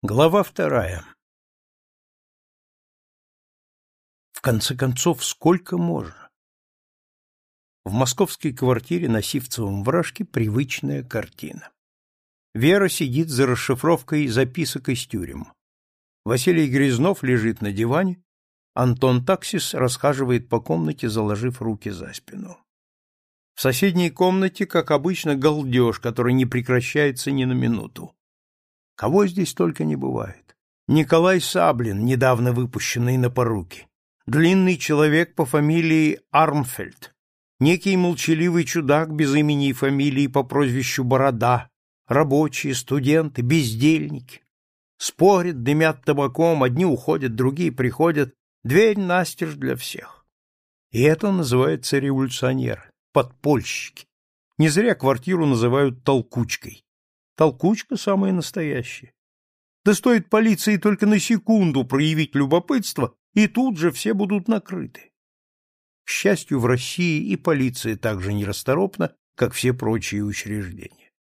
Глава вторая. В конце концов, сколько можно? В московской квартире на Сивцевом вражке привычная картина. Вера сидит за расшифровкой записок из тюрем. Василий Грязнов лежит на диване, Антон Таксис расхаживает по комнате, заложив руки за спину. В соседней комнате, как обычно, галдеж, который не прекращается ни на минуту. Кого здесь только не бывает. Николай Саблин, недавно выпущенный на поруки. Длинный человек по фамилии Армфельд. Некий молчаливый чудак без имени и фамилии по прозвищу Борода. Рабочие, студенты, бездельники. Спорят, дымят табаком, одни уходят, другие приходят. Дверь настежь для всех. И это называется революционеры, подпольщики. Не зря квартиру называют толкучкой. Толкучка самая настоящая. Да стоит полиции только на секунду проявить любопытство, и тут же все будут накрыты. К счастью, в России и полиция так же нерасторопна, как все прочие учреждения.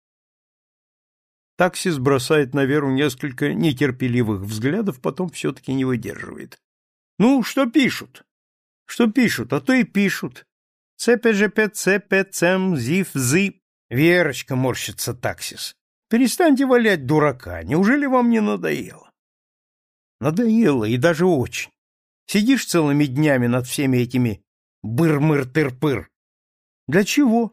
Таксис бросает на Веру несколько нетерпеливых взглядов, потом все-таки не выдерживает. — Ну, что пишут? — Что пишут, а то и пишут. Цепежепе, цепе, цем, зив, зы. Верочка морщится таксис. Перестаньте валять дурака. Неужели вам не надоело? Надоело, и даже очень. Сидишь целыми днями над всеми этими быр-мыр-тыр-пыр. Для чего?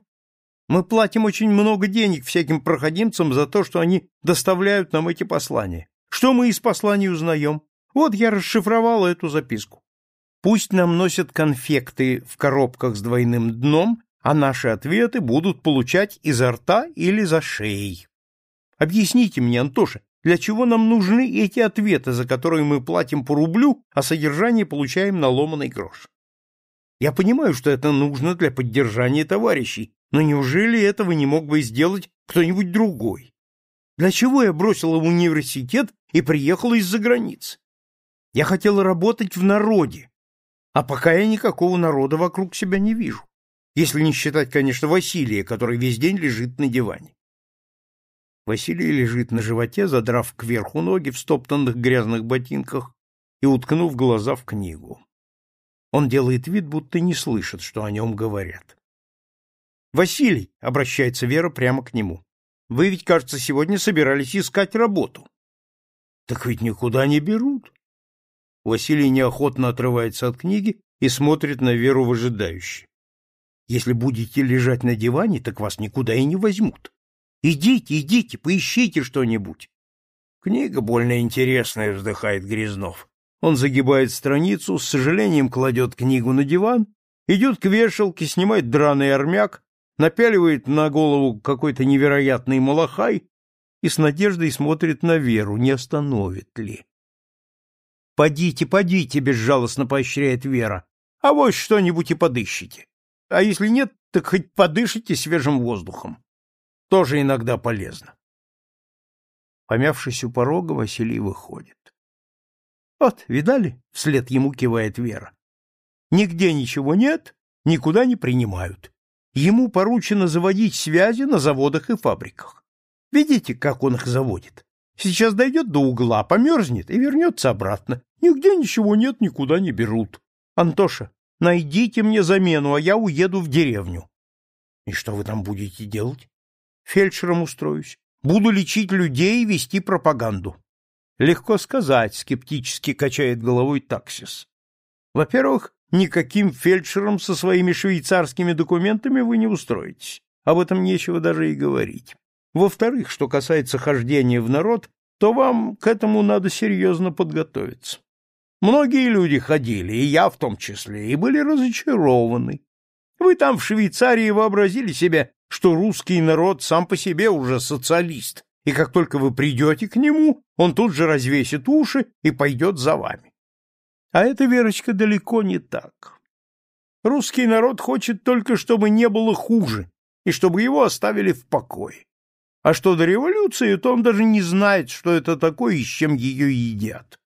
Мы платим очень много денег всяким проходимцам за то, что они доставляют нам эти послания. Что мы из посланий узнаем? Вот я расшифровала эту записку. Пусть нам носят конфекты в коробках с двойным дном, а наши ответы будут получать изо рта или за шеей. Объясните мне, Антоша, для чего нам нужны эти ответы, за которые мы платим по рублю, а содержание получаем на ломаный грош? Я понимаю, что это нужно для поддержания товарищей, но неужели этого не мог бы сделать кто-нибудь другой? Для чего я бросила университет и приехала из-за границы? Я хотела работать в народе, а пока я никакого народа вокруг себя не вижу, если не считать, конечно, Василия, который весь день лежит на диване. Василий лежит на животе, задрав кверху ноги в стоптанных грязных ботинках и уткнув глаза в книгу. Он делает вид, будто не слышит, что о нем говорят. «Василий!» — обращается Вера прямо к нему. «Вы ведь, кажется, сегодня собирались искать работу». «Так ведь никуда не берут». Василий неохотно отрывается от книги и смотрит на Веру выжидающе. «Если будете лежать на диване, так вас никуда и не возьмут. Идите, идите, поищите что-нибудь. Книга больно интересная, вздыхает Грязнов. Он загибает страницу, с сожалением кладет книгу на диван, идет к вешалке, снимает драный армяк, напяливает на голову какой-то невероятный малахай и с надеждой смотрит на Веру, не остановит ли. «Подите, подите!» — безжалостно поощряет Вера. «А вот что-нибудь и подыщите. А если нет, так хоть подышите свежим воздухом тоже иногда полезно. Помявшись у порога, Василий выходит. Вот, видали? Вслед ему кивает Вера. Нигде ничего нет, никуда не принимают. Ему поручено заводить связи на заводах и фабриках. Видите, как он их заводит? Сейчас дойдет до угла, померзнет и вернется обратно. Нигде ничего нет, никуда не берут. Антоша, найдите мне замену, а я уеду в деревню. И что вы там будете делать? Фельдшером устроюсь. Буду лечить людей и вести пропаганду. Легко сказать, скептически качает головой таксис. Во-первых, никаким фельдшером со своими швейцарскими документами вы не устроитесь. Об этом нечего даже и говорить. Во-вторых, что касается хождения в народ, то вам к этому надо серьезно подготовиться. Многие люди ходили, и я в том числе, и были разочарованы. Вы там в Швейцарии вообразили себе что русский народ сам по себе уже социалист, и как только вы придете к нему, он тут же развесит уши и пойдет за вами. А это, Верочка, далеко не так. Русский народ хочет только, чтобы не было хуже, и чтобы его оставили в покое. А что до революции, то он даже не знает, что это такое и с чем ее едят.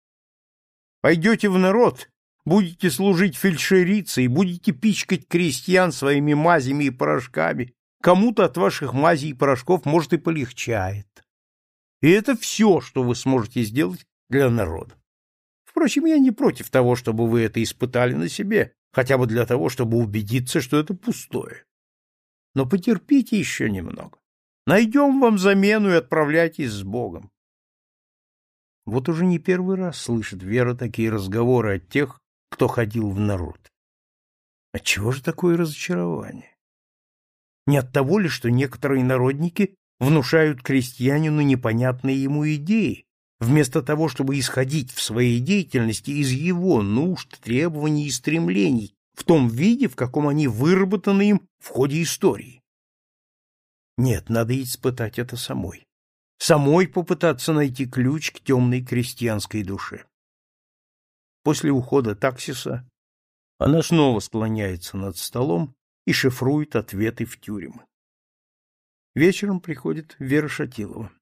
Пойдете в народ, будете служить фельдшерицей, будете пичкать крестьян своими мазями и порошками, Кому-то от ваших мазей и порошков, может, и полегчает. И это все, что вы сможете сделать для народа. Впрочем, я не против того, чтобы вы это испытали на себе, хотя бы для того, чтобы убедиться, что это пустое. Но потерпите еще немного. Найдем вам замену и отправляйтесь с Богом. Вот уже не первый раз слышит Вера такие разговоры от тех, кто ходил в народ. Отчего же такое разочарование? Не от того ли, что некоторые народники внушают крестьянину непонятные ему идеи, вместо того, чтобы исходить в своей деятельности из его нужд, требований и стремлений, в том виде, в каком они выработаны им в ходе истории. Нет, надо испытать это самой. Самой попытаться найти ключ к темной крестьянской душе. После ухода таксиса она снова склоняется над столом и шифрует ответы в тюрьмы. Вечером приходит Вера Шатилова.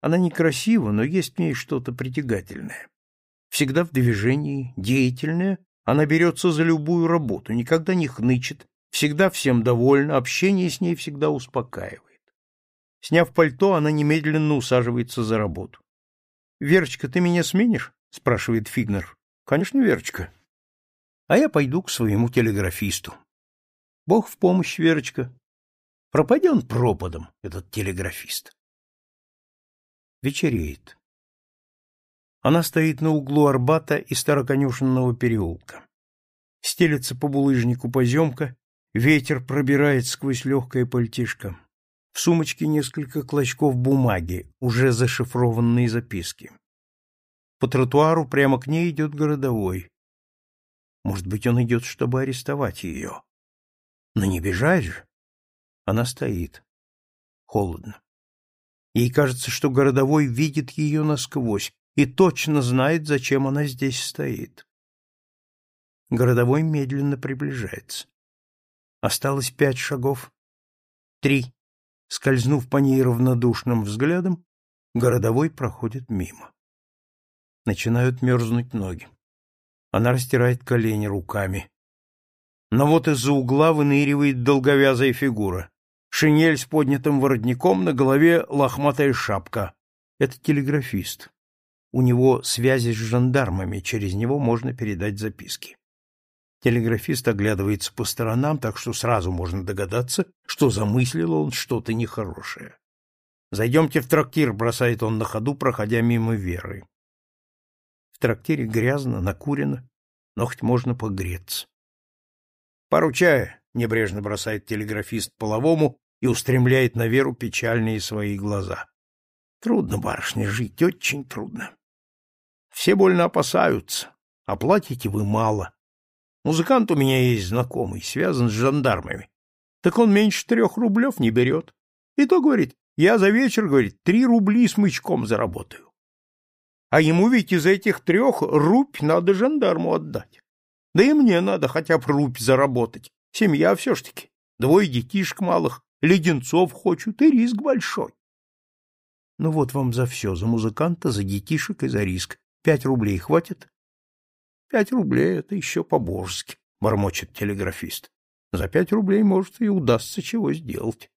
Она некрасива, но есть в ней что-то притягательное. Всегда в движении, деятельная, она берется за любую работу, никогда не хнычет, всегда всем довольна, общение с ней всегда успокаивает. Сняв пальто, она немедленно усаживается за работу. — Верочка, ты меня сменишь? — спрашивает Фигнер. — Конечно, Верочка. — А я пойду к своему телеграфисту. — Бог в помощь, Верочка. Пропади он пропадом, этот телеграфист. Вечереет. Она стоит на углу Арбата и Староконюшенного переулка. Стелется по булыжнику поземка, ветер пробирает сквозь легкое пальтишко. В сумочке несколько клочков бумаги, уже зашифрованные записки. По тротуару прямо к ней идет городовой. Может быть, он идет, чтобы арестовать ее. Но не бежать же. Она стоит. Холодно. Ей кажется, что городовой видит ее насквозь и точно знает, зачем она здесь стоит. Городовой медленно приближается. Осталось пять шагов. Три. Скользнув по ней равнодушным взглядом, городовой проходит мимо. Начинают мерзнуть ноги. Она растирает колени руками. Но вот из-за угла выныривает долговязая фигура шинель с поднятым воротником, на голове лохматая шапка. Это телеграфист. У него связи с жандармами, через него можно передать записки. Телеграфист оглядывается по сторонам, так что сразу можно догадаться, что замыслил он что-то нехорошее. «Зайдемте в трактир», — бросает он на ходу, проходя мимо Веры. В трактире грязно, накурено, но хоть можно погреться. «Пару чая», — небрежно бросает телеграфист половому и устремляет на Веру печальные свои глаза. Трудно, барышня, жить, очень трудно. Все больно опасаются, а платите вы мало. Музыкант у меня есть знакомый, связан с жандармами. Так он меньше трех рублев не берет. И то, говорит, я за вечер, говорит, три рубли с мычком заработаю. А ему ведь из этих трех рубь надо жандарму отдать. Да и мне надо хотя бы рубь заработать. Семья все-таки. Двое детишек малых, леденцов хочут, и риск большой. Ну вот вам за все, за музыканта, за детишек и за риск. Пять рублей хватит? Пять рублей — это еще по-божески, — бормочет телеграфист. За пять рублей, может, и удастся чего сделать.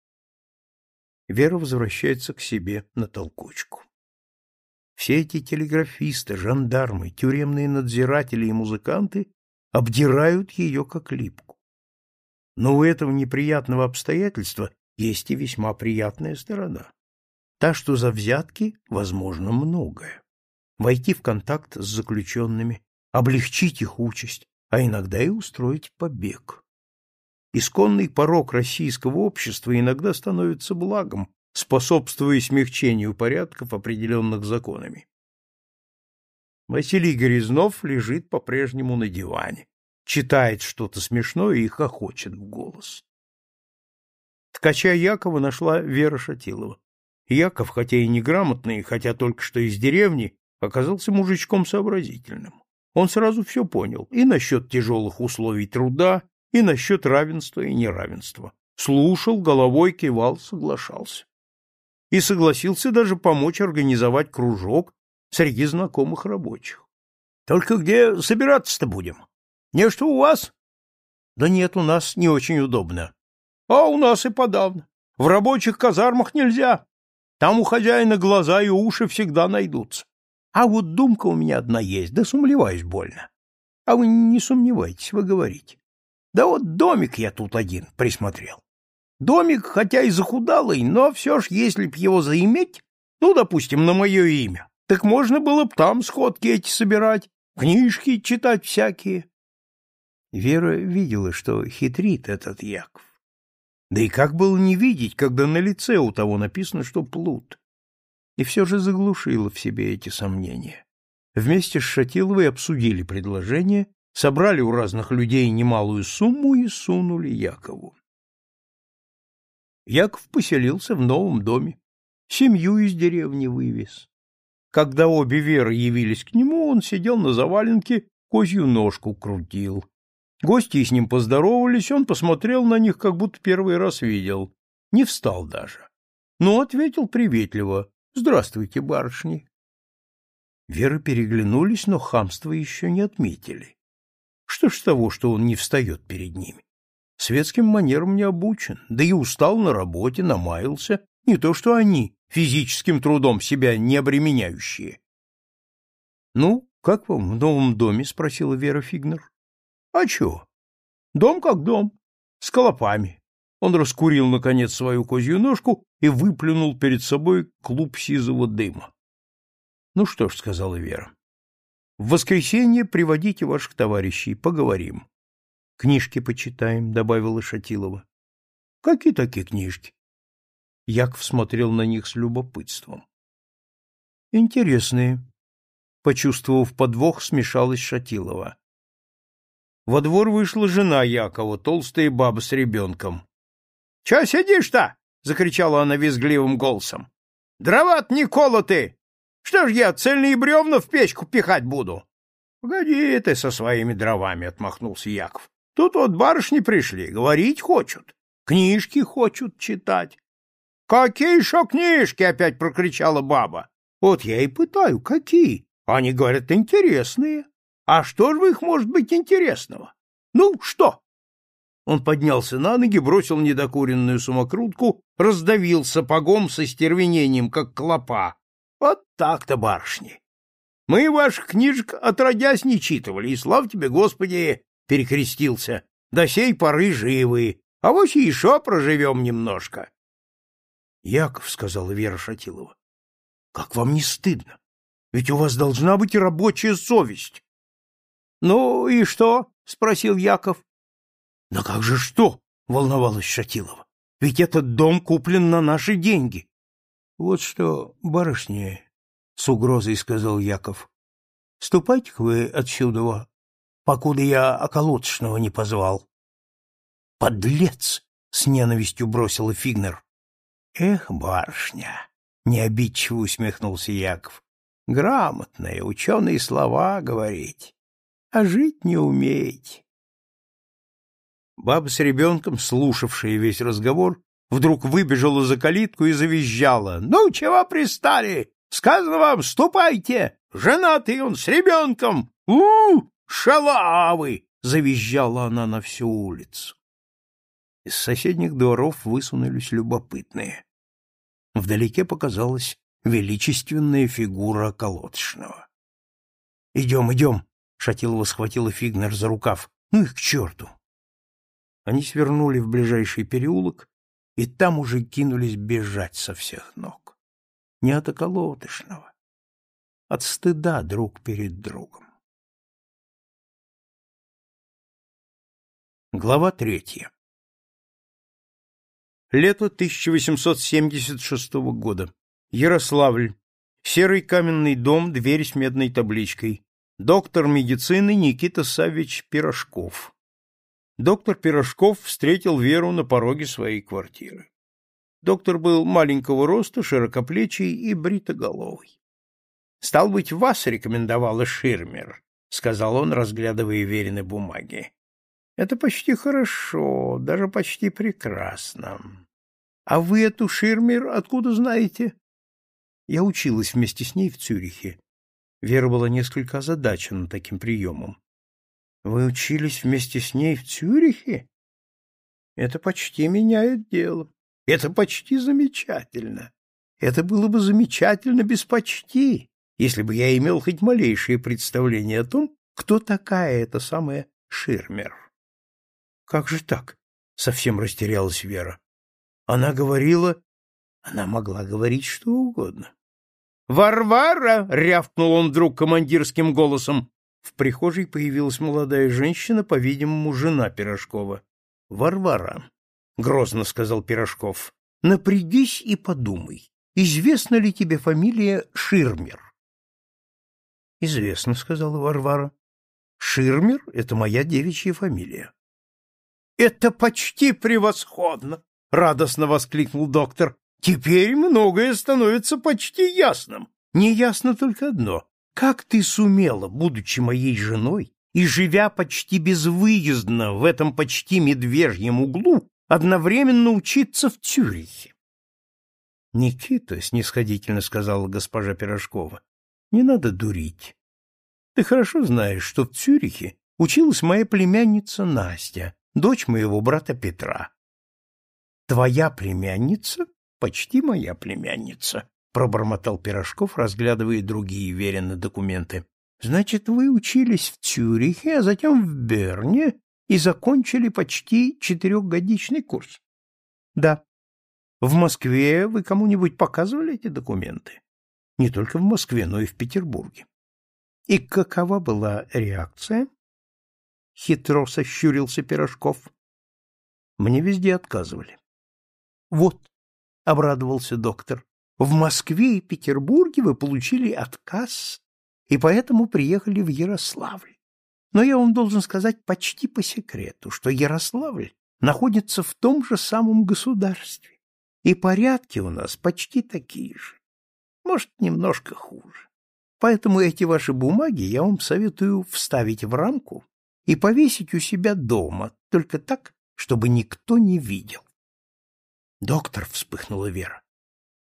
Вера возвращается к себе на толкучку. Все эти телеграфисты, жандармы, тюремные надзиратели и музыканты обдирают ее как липку. Но у этого неприятного обстоятельства есть и весьма приятная сторона. Та, что за взятки возможно многое. Войти в контакт с заключенными, облегчить их участь, а иногда и устроить побег. Исконный порог российского общества иногда становится благом, способствуя смягчению порядков, определенных законами. Василий Грязнов лежит по-прежнему на диване читает что-то смешное и хохочет в голос. Ткача Якова нашла Вера Шатилова. Яков, хотя и неграмотный, хотя только что из деревни, оказался мужичком сообразительным. Он сразу все понял и насчет тяжелых условий труда, и насчет равенства и неравенства. Слушал, головой кивал, соглашался. И согласился даже помочь организовать кружок среди знакомых рабочих. — Только где собираться-то будем? Не что у вас? Да нет, у нас не очень удобно. А у нас и подавно. В рабочих казармах нельзя. Там у хозяина глаза и уши всегда найдутся. А вот думка у меня одна есть, да сомневаюсь больно. А вы не сомневайтесь, вы говорите. Да вот домик я тут один присмотрел. Домик, хотя и захудалый, но все ж, если б его заиметь, ну, допустим, на мое имя, так можно было б там сходки эти собирать, книжки читать всякие. Вера видела, что хитрит этот Яков. Да и как было не видеть, когда на лице у того написано, что плут? И все же заглушила в себе эти сомнения. Вместе с Шатиловой обсудили предложение, собрали у разных людей немалую сумму и сунули Якову. Яков поселился в новом доме, семью из деревни вывез. Когда обе Веры явились к нему, он сидел на заваленке, козью ножку крутил. Гости с ним поздоровались, он посмотрел на них, как будто первый раз видел. Не встал даже. Но ответил приветливо. «Здравствуйте, барышни». Веры переглянулись, но хамство еще не отметили. Что ж того, что он не встает перед ними? Светским манерам не обучен, да и устал на работе, намаялся, не то что они, физическим трудом себя не обременяющие. — Ну, как вам в новом доме? — спросила Вера Фигнер. — А чё? Дом как дом, с колопами. Он раскурил, наконец, свою козью ножку и выплюнул перед собой клуб сизого дыма. — Ну что ж, — сказала Вера, — в воскресенье приводите ваших товарищей, поговорим. — Книжки почитаем, — добавила Шатилова. — Какие такие книжки? Яков смотрел на них с любопытством. — Интересные. Почувствовав подвох, смешалась Шатилова. Во двор вышла жена Якова, толстая баба с ребенком. — Че сидишь-то? — закричала она визгливым голосом. — Дрова-то не колоты! Что ж я цельные бревна в печку пихать буду? — Погоди ты со своими дровами, — отмахнулся Яков. Тут вот барышни пришли, говорить хочут, книжки хочут читать. — Какие еще книжки? — опять прокричала баба. — Вот я и пытаю, какие? Они говорят, интересные. А что же в их может быть интересного? Ну, что? Он поднялся на ноги, бросил недокуренную самокрутку, раздавил сапогом со стервенением, как клопа. Вот так-то, барышни. Мы ваших книжек отродясь не читывали, и, слава тебе, Господи, перекрестился, до сей поры живы, а вот еще проживем немножко. — Яков, — сказала Вера Шатилова, — как вам не стыдно? Ведь у вас должна быть рабочая совесть. — Ну и что? — спросил Яков. — Да как же что? — волновалась Шатилова. — Ведь этот дом куплен на наши деньги. — Вот что, барышни, — с угрозой сказал Яков, — ступайте-ка вы отсюда, покуда я околоточного не позвал. — Подлец! — с ненавистью бросила Фигнер. — Эх, барышня! — необидчиво усмехнулся Яков. — Грамотные, ученые слова говорить, а жить не умеете. Баба с ребенком, слушавшая весь разговор, вдруг выбежала за калитку и завизжала. — Ну, чего пристали? Сказано вам, ступайте! Женатый он с ребенком! У-у-у! Шалавы! — завизжала она на всю улицу. Из соседних дворов высунулись любопытные. Вдалеке показалась величественная фигура колодочного. — Идем, идем! — Шатилова схватила Фигнер за рукав. — Ну их к черту! Они свернули в ближайший переулок, и там уже кинулись бежать со всех ног. Не от околотышного, от стыда друг перед другом. Глава третья. Лето 1876 года. Ярославль. Серый каменный дом, дверь с медной табличкой. Доктор медицины Никита Савич Пирожков. Доктор Пирожков встретил Веру на пороге своей квартиры. Доктор был маленького роста, широкоплечий и бритоголовый. — Стал быть, вас рекомендовала Ширмер, — сказал он, разглядывая Верины бумаги. Это почти хорошо, даже почти прекрасно. А вы эту Ширмер откуда знаете? Я училась вместе с ней в Цюрихе. Вера была несколько озадачена таким приемом. Вы учились вместе с ней в Цюрихе? Это почти меняет дело. Это почти замечательно. Это было бы замечательно без почти, если бы я имел хоть малейшее представление о том, кто такая эта самая Ширмер. Как же так? Совсем растерялась Вера. Она говорила... Она могла говорить что угодно. «Варвара!» — рявкнул он вдруг командирским голосом. В прихожей появилась молодая женщина, по-видимому, жена Пирожкова. «Варвара», — грозно сказал Пирожков, — «напрягись и подумай, известна ли тебе фамилия Ширмер?» «Известно», — сказала Варвара. «Ширмер — это моя девичья фамилия». «Это почти превосходно!» — радостно воскликнул доктор. «Теперь многое становится почти ясным. Неясно только одно. Как ты сумела, будучи моей женой и живя почти безвыездно в этом почти медвежьем углу, одновременно учиться в Цюрихе? Никита, снисходительно сказала госпожа Пирожкова, не надо дурить. Ты хорошо знаешь, что в Цюрихе училась моя племянница Настя, дочь моего брата Петра. Твоя племянница? Почти моя племянница, пробормотал Пирожков, разглядывая другие веренные документы. Значит, вы учились в Цюрихе, а затем в Берне и закончили почти четырехгодичный курс. Да. В Москве вы кому-нибудь показывали эти документы? Не только в Москве, но и в Петербурге. И какова была реакция? Хитро сощурился Пирожков. Мне везде отказывали. Вот, обрадовался доктор, в Москве и Петербурге вы получили отказ и поэтому приехали в Ярославль. Но я вам должен сказать почти по секрету, что Ярославль находится в том же самом государстве, и порядки у нас почти такие же. Может, немножко хуже. Поэтому эти ваши бумаги я вам советую вставить в рамку и повесить у себя дома, только так, чтобы никто не видел. Доктор, вспыхнула Вера.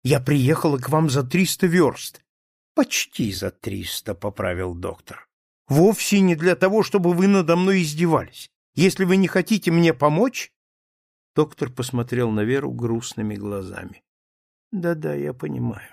Я приехала к вам за триста верст. Почти за триста, поправил доктор. Вовсе не для того, чтобы вы надо мной издевались. Если вы не хотите мне помочь... Доктор посмотрел на Веру грустными глазами. Да-да, я понимаю.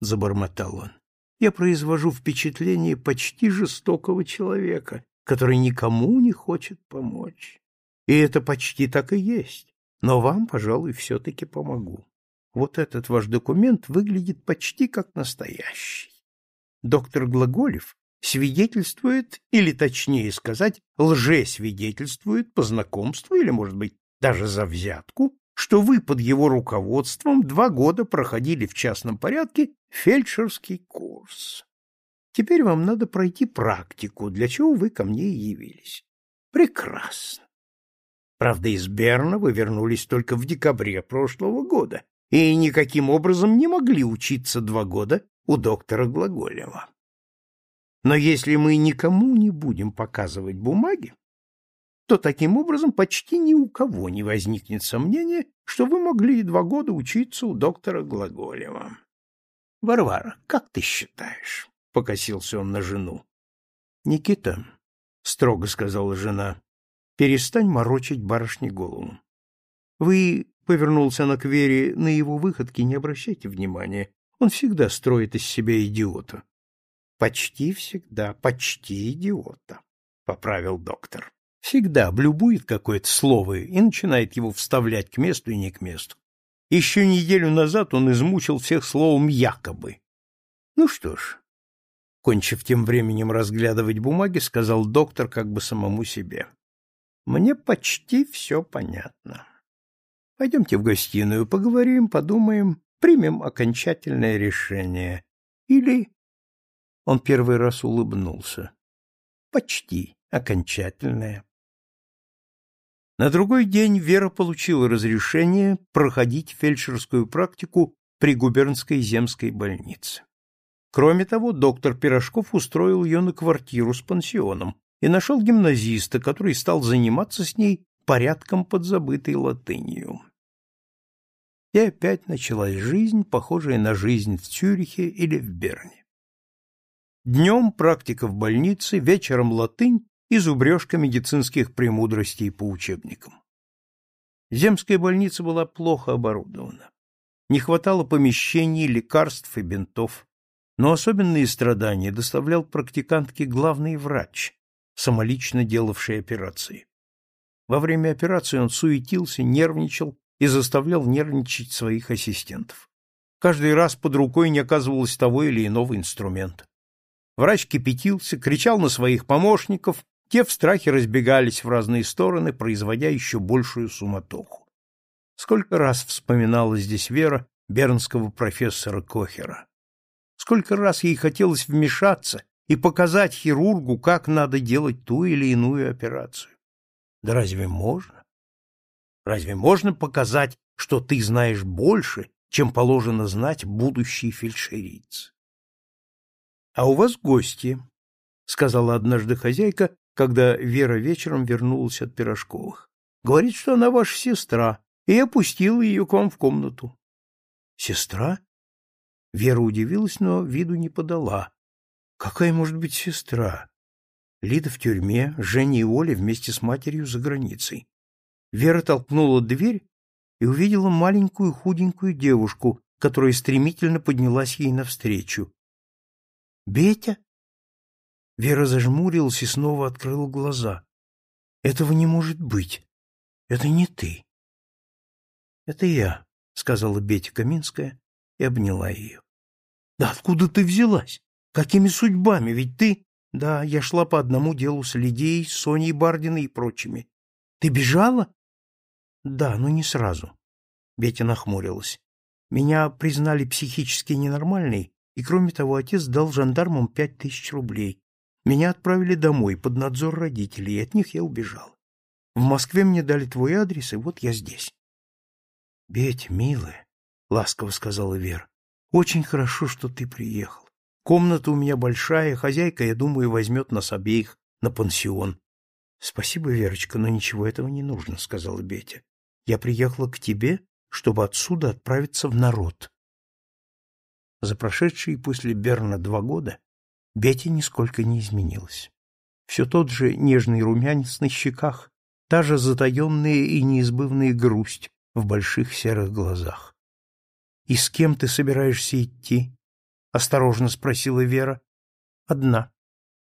Забормотал он. Я произвожу впечатление почти жестокого человека, который никому не хочет помочь. И это почти так и есть. Но вам, пожалуй, все-таки помогу вот этот ваш документ выглядит почти как настоящий. Доктор Глаголев свидетельствует, или точнее сказать, лжесвидетельствует по знакомству или, может быть, даже за взятку, что вы под его руководством два года проходили в частном порядке фельдшерский курс. Теперь вам надо пройти практику, для чего вы ко мне и явились. Прекрасно. Правда, из Берна вы вернулись только в декабре прошлого года, и никаким образом не могли учиться два года у доктора Глаголева. Но если мы никому не будем показывать бумаги, то таким образом почти ни у кого не возникнет сомнения, что вы могли два года учиться у доктора Глаголева. — Варвара, как ты считаешь? — покосился он на жену. — Никита, — строго сказала жена, — перестань морочить барышне голову. Вы — повернулся она к Вере, — на его выходки не обращайте внимания. Он всегда строит из себя идиота. — Почти всегда, почти идиота, — поправил доктор. Всегда блюбует какое-то слово и начинает его вставлять к месту и не к месту. Еще неделю назад он измучил всех словом «якобы». Ну что ж, кончив тем временем разглядывать бумаги, сказал доктор как бы самому себе. Мне почти все понятно. Пойдемте в гостиную, поговорим, подумаем, примем окончательное решение. Или... Он первый раз улыбнулся. Почти окончательное. На другой день Вера получила разрешение проходить фельдшерскую практику при губернской земской больнице. Кроме того, доктор Пирожков устроил ее на квартиру с пансионом и нашел гимназиста, который стал заниматься с ней порядком подзабытой латынью. И опять началась жизнь, похожая на жизнь в Цюрихе или в Берне. Днем практика в больнице, вечером латынь и зубрежка медицинских премудростей по учебникам. Земская больница была плохо оборудована. не хватало помещений, лекарств и бинтов. Но особенные страдания доставлял практикантке главный врач, самолично делавший операции. Во время операции он суетился, нервничал и заставлял нервничать своих ассистентов. Каждый раз под рукой не оказывалось того или иного инструмента. Врач кипятился, кричал на своих помощников, те в страхе разбегались в разные стороны, производя еще большую суматоху. Сколько раз вспоминала здесь Вера бернского профессора Кохера. Сколько раз ей хотелось вмешаться и показать хирургу, как надо делать ту или иную операцию. Да разве можно? Разве можно показать, что ты знаешь больше, чем положено знать будущий фельдшериц? — А у вас гости, — сказала однажды хозяйка, когда Вера вечером вернулась от Пирожковых. — Говорит, что она ваша сестра, и я пустила ее к вам в комнату. — Сестра? Вера удивилась, но виду не подала. Какая может быть сестра? Лида в тюрьме, Женя и Оля вместе с матерью за границей. Вера толкнула дверь и увидела маленькую худенькую девушку, которая стремительно поднялась ей навстречу. «Бетя?» Вера зажмурилась и снова открыла глаза. «Этого не может быть. Это не ты». «Это я», — сказала Бетя Каминская и обняла ее. «Да откуда ты взялась? Какими судьбами? Ведь ты...» «Да, я шла по одному делу с Лидией, Соней Бардиной и прочими. Ты бежала?» «Да, но не сразу». Бетя нахмурилась. «Меня признали психически ненормальной, и, кроме того, отец дал жандармам пять тысяч рублей. Меня отправили домой под надзор родителей, и от них я убежал. В Москве мне дали твой адрес, и вот я здесь. — Бетя, милая, — ласково сказала Вера, — очень хорошо, что ты приехал. Комната у меня большая, хозяйка, я думаю, возьмет нас обеих на пансион. — Спасибо, Верочка, но ничего этого не нужно, — сказала Бетя. — Я приехала к тебе, чтобы отсюда отправиться в народ. За прошедшие после Берна два года Бетя нисколько не изменилась. Все тот же нежный румянец на щеках, та же затаенная и неизбывная грусть в больших серых глазах. — И с кем ты собираешься идти? — осторожно спросила Вера. — Одна.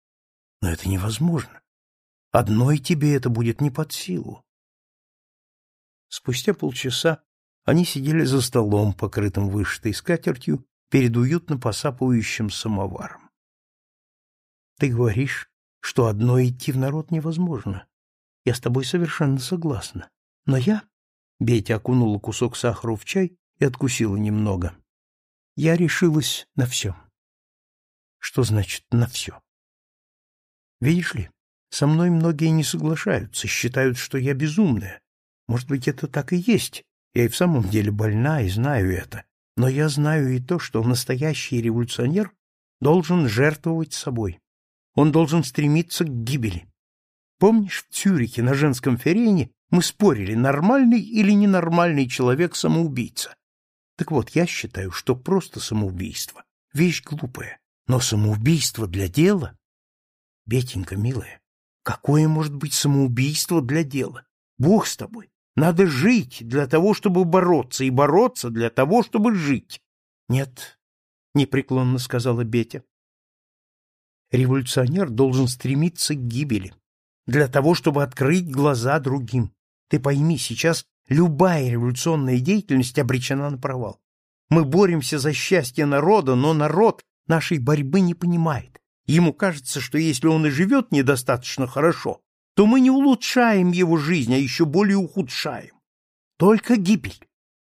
— Но это невозможно. Одной тебе это будет не под силу. Спустя полчаса они сидели за столом, покрытым вышитой скатертью, перед уютно посапывающим самоваром. Ты говоришь, что одной идти в народ невозможно. Я с тобой совершенно согласна. Но я... Бетя окунула кусок сахара в чай откусила немного. Я решилась на все. Что значит «на все»? Видишь ли, со мной многие не соглашаются, считают, что я безумная. Может быть, это так и есть. Я и в самом деле больна и знаю это. Но я знаю и то, что настоящий революционер должен жертвовать собой он должен стремиться к гибели. Помнишь, в Цюрихе на женском ферене мы спорили, нормальный или ненормальный человек самоубийца? Так вот, я считаю, что просто самоубийство — вещь глупая, но самоубийство для дела... Бетенька, милая, какое может быть самоубийство для дела? Бог с тобой. Надо жить для того, чтобы бороться, и бороться для того, чтобы жить. — Нет, — непреклонно сказала Бетя. Революционер должен стремиться к гибели, для того, чтобы открыть глаза другим. Ты пойми, сейчас любая революционная деятельность обречена на провал. Мы боремся за счастье народа, но народ нашей борьбы не понимает. Ему кажется, что если он и живет недостаточно хорошо, то мы не улучшаем его жизнь, а еще более ухудшаем. Только гибель,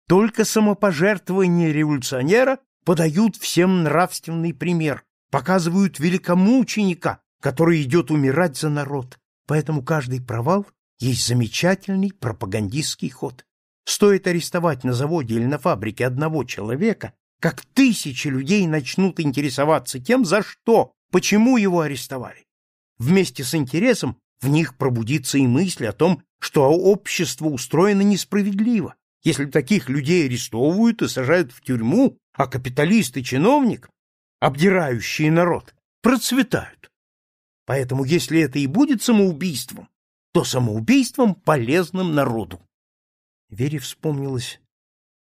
только самопожертвование революционера подают всем нравственный пример, показывают великомученика, который идет умирать за народ. Поэтому каждый провал есть замечательный пропагандистский ход. Стоит арестовать на заводе или на фабрике одного человека, как тысячи людей начнут интересоваться тем, за что, почему его арестовали. Вместе с интересом в них пробудится и мысль о том, что общество устроено несправедливо. Если таких людей арестовывают и сажают в тюрьму, а капиталист и чиновник обдирающие народ, процветают. Поэтому, если это и будет самоубийством, то самоубийством, полезным народу. Вере вспомнилось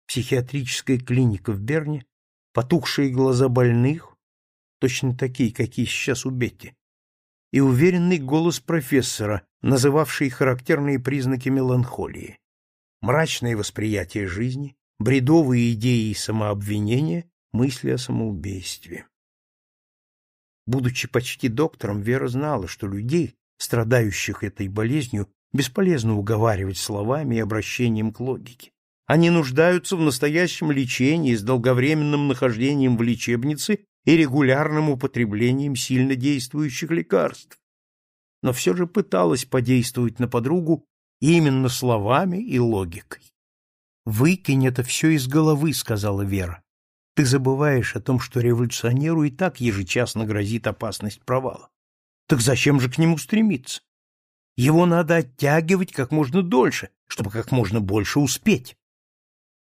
Психиатрическая клиника в Берне, потухшие глаза больных, точно такие, какие сейчас у Бетти, и уверенный голос профессора, называвший характерные признаки меланхолии. Мрачное восприятие жизни, бредовые идеи и самообвинения, мысли о самоубийстве. Будучи почти доктором, Вера знала, что людей, страдающих этой болезнью, бесполезно уговаривать словами и обращением к логике. Они нуждаются в настоящем лечении с долговременным нахождением в лечебнице и регулярным употреблением сильно действующих лекарств. Но все же пыталась подействовать на подругу именно словами и логикой. «Выкинь это все из головы», — сказала Вера. «Ты забываешь о том, что революционеру и так ежечасно грозит опасность провала. Так зачем же к нему стремиться? Его надо оттягивать как можно дольше, чтобы как можно больше успеть.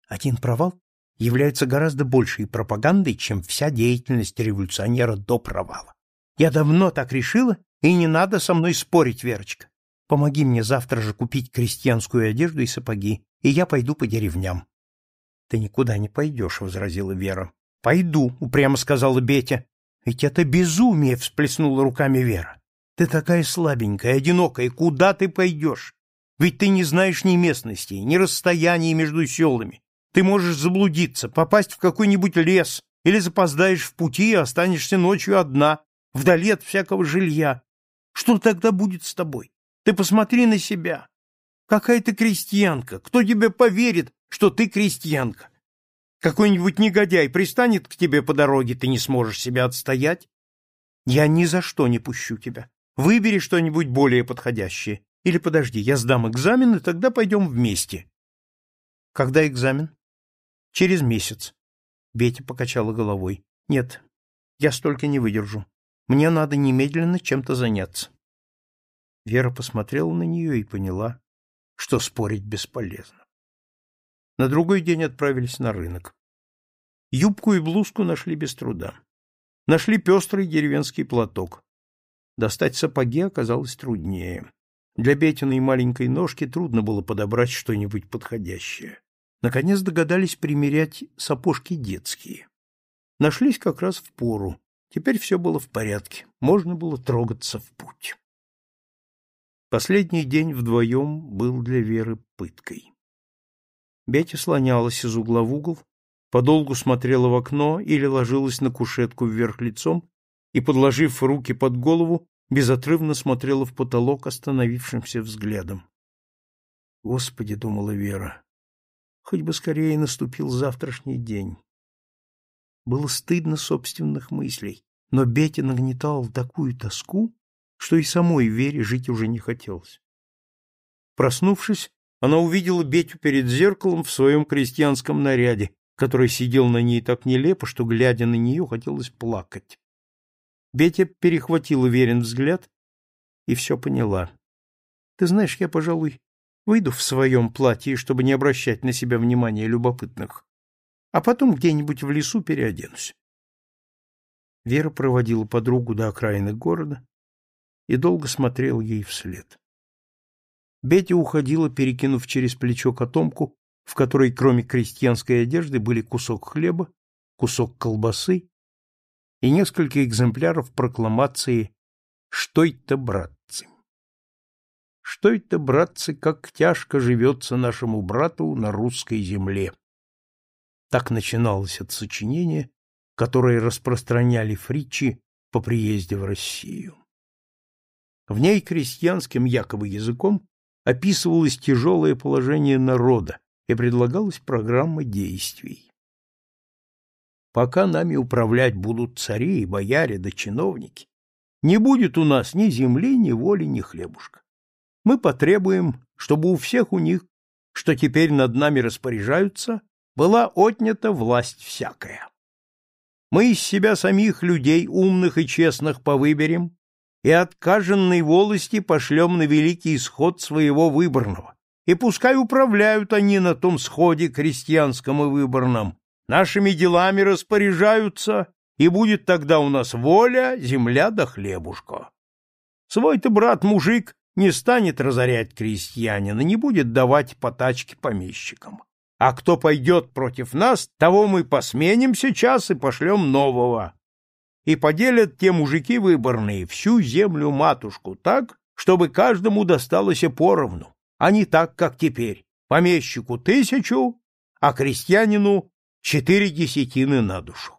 Один провал является гораздо большей пропагандой, чем вся деятельность революционера до провала. Я давно так решила, и не надо со мной спорить, Верочка. Помоги мне завтра же купить крестьянскую одежду и сапоги, и я пойду по деревням. — Ты никуда не пойдешь, — возразила Вера. — Пойду, — упрямо сказала Бетя. — Ведь это безумие, — всплеснула руками Вера. — Ты такая слабенькая, одинокая, куда ты пойдешь? Ведь ты не знаешь ни местности, ни расстояния между селами. Ты можешь заблудиться, попасть в какой-нибудь лес, или запоздаешь в пути и останешься ночью одна, вдали от всякого жилья. Что тогда будет с тобой? Ты посмотри на себя. Какая ты крестьянка? Кто тебе поверит, что ты крестьянка? Какой-нибудь негодяй пристанет к тебе по дороге, ты не сможешь себя отстоять? Я ни за что не пущу тебя. Выбери что-нибудь более подходящее. Или подожди, я сдам экзамен, и тогда пойдем вместе. Когда экзамен? Через месяц. Бетя покачала головой. Нет, я столько не выдержу. Мне надо немедленно чем-то заняться. Вера посмотрела на нее и поняла, что спорить бесполезно. На другой день отправились на рынок. Юбку и блузку нашли без труда. Нашли пестрый деревенский платок. Достать сапоги оказалось труднее. Для Бетиной маленькой ножки трудно было подобрать что-нибудь подходящее. Наконец догадались примерять сапожки детские. Нашлись как раз в пору. Теперь все было в порядке. Можно было трогаться в путь. Последний день вдвоем был для Веры пыткой. Бетя слонялась из угла в угол, подолгу смотрела в окно или ложилась на кушетку вверх лицом и, подложив руки под голову, безотрывно смотрела в потолок остановившимся взглядом. «Господи!» — думала Вера. Хоть бы скорее наступил завтрашний день. Было стыдно собственных мыслей, но Бетя нагнетал такую тоску, что и самой Вере жить уже не хотелось. Проснувшись, она увидела Бетю перед зеркалом в своем крестьянском наряде, который сидел на ней так нелепо, что, глядя на нее, хотелось плакать. Бетя перехватила Верин взгляд и все поняла. — Ты знаешь, я, пожалуй, Выйду в своем платье, чтобы не обращать на себя внимания любопытных, а потом где-нибудь в лесу переоденусь. Вера проводила подругу до окраины города и долго смотрел ей вслед. Бетя уходила, перекинув через плечо котомку, в которой кроме крестьянской одежды были кусок хлеба, кусок колбасы и несколько экземпляров прокламации «Что это, братцы?». Что это, братцы, как тяжко живется нашему брату на русской земле. Так начиналось это сочинение, которое распространяли фричи по приезде в Россию. В ней крестьянским якобы языком описывалось тяжелое положение народа и предлагалась программа действий. Пока нами управлять будут цари и бояре да чиновники, не будет у нас ни земли, ни воли, ни хлебушка мы потребуем, чтобы у всех у них, что теперь над нами распоряжаются, была отнята власть всякая. Мы из себя самих людей умных и честных повыберем и от каженной волости пошлем на великий исход своего выборного. И пускай управляют они на том сходе крестьянском и выборном, нашими делами распоряжаются, и будет тогда у нас воля, земля да хлебушка. Свой-то брат-мужик не станет разорять крестьянина, не будет давать потачки помещикам. А кто пойдет против нас, того мы посменим сейчас и пошлем нового. И поделят те мужики выборные всю землю-матушку так, чтобы каждому досталось поровну, а не так, как теперь. Помещику тысячу, а крестьянину четыре десятины на душу.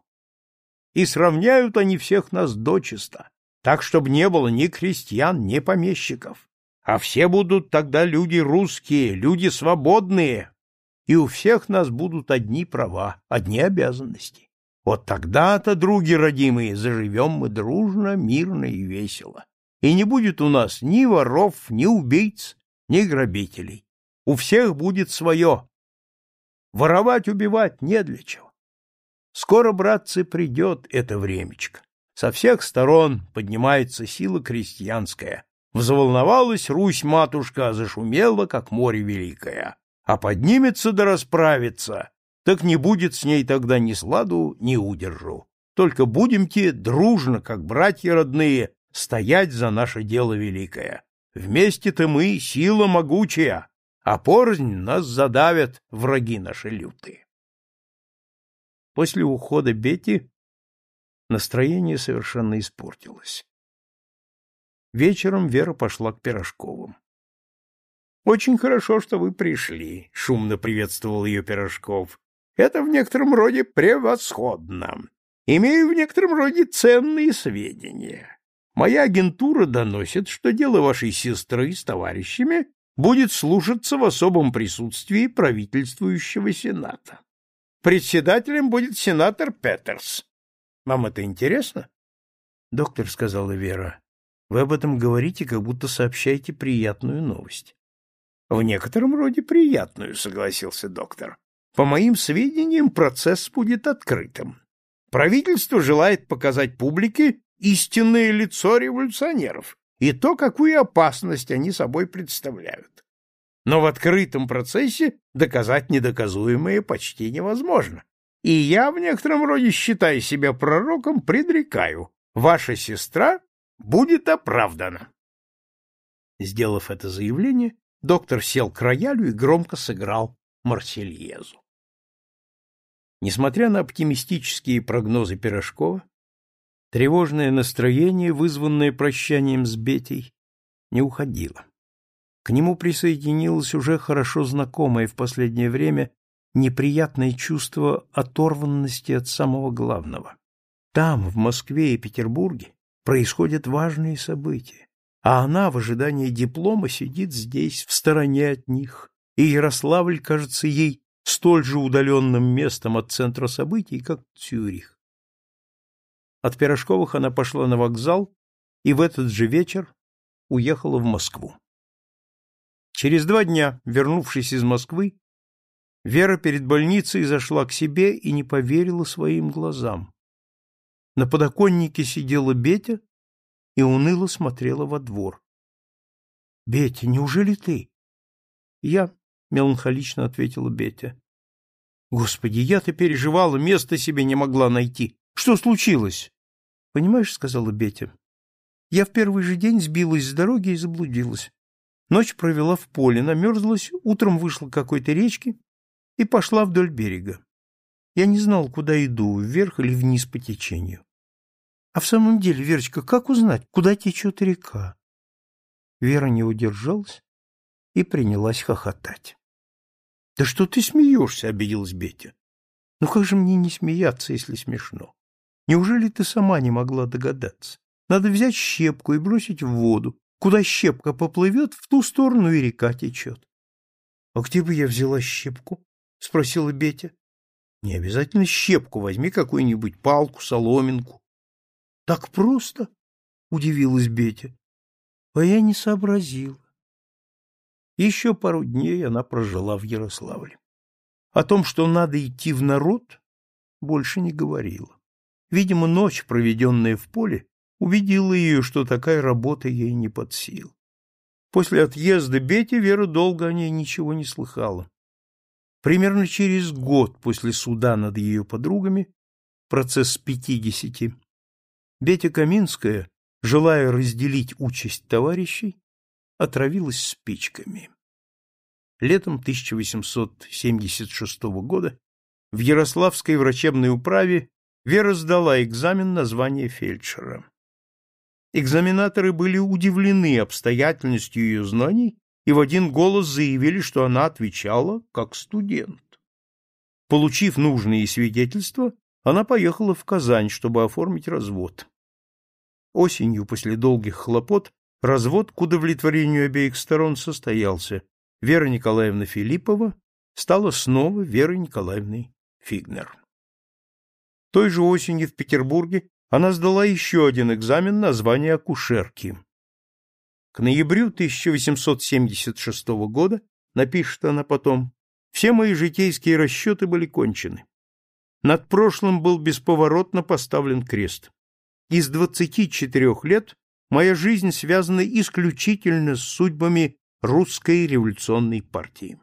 И сравняют они всех нас дочисто, так, чтобы не было ни крестьян, ни помещиков. А все будут тогда люди русские, люди свободные, и у всех нас будут одни права, одни обязанности. Вот тогда-то, други родимые, заживем мы дружно, мирно и весело. И не будет у нас ни воров, ни убийц, ни грабителей. У всех будет свое. Воровать, убивать не для чего. Скоро, братцы, придет это времечко. Со всех сторон поднимается сила крестьянская. Взволновалась Русь-матушка, зашумела, как море великое. А поднимется да расправится, так не будет с ней тогда ни сладу, ни удержу. Только будемте дружно, как братья родные, стоять за наше дело великое. Вместе-то мы сила могучая, а порознь нас задавят враги наши лютые. После ухода Бетти настроение совершенно испортилось. Вечером Вера пошла к Пирожковым. — Очень хорошо, что вы пришли, — шумно приветствовал ее Пирожков. — Это в некотором роде превосходно. Имею в некотором роде ценные сведения. Моя агентура доносит, что дело вашей сестры с товарищами будет слушаться в особом присутствии правительствующего Сената. Председателем будет сенатор Петерс. Вам это интересно? Доктор, сказала Вера, вы об этом говорите, как будто сообщаете приятную новость. В некотором роде приятную, согласился доктор. По моим сведениям, процесс будет открытым. Правительство желает показать публике истинное лицо революционеров, и то, какую опасность они собой представляют. Но в открытом процессе доказать недоказуемое почти невозможно. И я в некотором роде, считая себя пророком, предрекаю, ваша сестра будет оправдана. Сделав это заявление, доктор сел к роялю и громко сыграл Марсельезу. Несмотря на оптимистические прогнозы Пирожкова, Тревожное настроение, вызванное прощанием с Бетей, не уходило. К нему присоединилось уже хорошо знакомое в последнее время неприятное чувство оторванности от самого главного. Там, в Москве и Петербурге, происходят важные события, а она в ожидании диплома сидит здесь, в стороне от них, и Ярославль кажется ей столь же удаленным местом от центра событий, как Цюрих. От Пирожковых она пошла на вокзал и в этот же вечер уехала в Москву. Через два дня, вернувшись из Москвы, Вера перед больницей зашла к себе и не поверила своим глазам. На подоконнике сидела Бетя и уныло смотрела во двор. — Бетя, неужели ты? — Я, — меланхолично ответила Бетя. — Господи, я-то переживала, места себе не могла найти. Что случилось? Понимаешь, сказала Бетя, я в первый же день сбилась с дороги и заблудилась. Ночь провела в поле, намерзлась, утром вышла к какой-то речке и пошла вдоль берега. Я не знала, куда иду, вверх или вниз по течению. А в самом деле, Верочка, как узнать, куда течет река? Вера не удержалась и принялась хохотать. — Да что ты смеешься? — обиделась Бетя. — Ну как же мне не смеяться, если смешно? Неужели ты сама не могла догадаться? Надо взять щепку и бросить в воду. Куда щепка поплывет, в ту сторону и река течет. — А где бы я взяла щепку? — спросила Бетя. — Не обязательно щепку, возьми какую-нибудь палку, соломинку. — Так просто? — удивилась Бетя. — А я не сообразила. Еще пару дней она прожила в Ярославле. О том, что надо идти в народ, больше не говорила. Видимо, ночь, проведенная в поле, убедила ее, что такая работа ей не под сил. После отъезда Бети Вера долго о ней ничего не слыхала. Примерно через год после суда над ее подругами, процесс пятидесяти, Бетя Каминская, желая разделить участь товарищей, отравилась спичками. летом 1876 года в Ярославской врачебной управе Вера сдала экзамен на звание фельдшера. Экзаменаторы были удивлены обстоятельностью ее знаний и в один голос заявили, что она отвечала как студент. Получив нужные свидетельства, она поехала в Казань, чтобы оформить развод. Осенью, после долгих хлопот, развод к удовлетворению обеих сторон состоялся. Вера Николаевна Филиппова стала снова Верой Николаевной Фигнер. Той же осенью в Петербурге она сдала еще один экзамен на звание акушерки. К ноябрю 1876 года, напишет она потом, все мои житейские расчеты были кончены. Над прошлым был бесповоротно поставлен крест. Из 24 лет моя жизнь связана исключительно с судьбами русской революционной партии.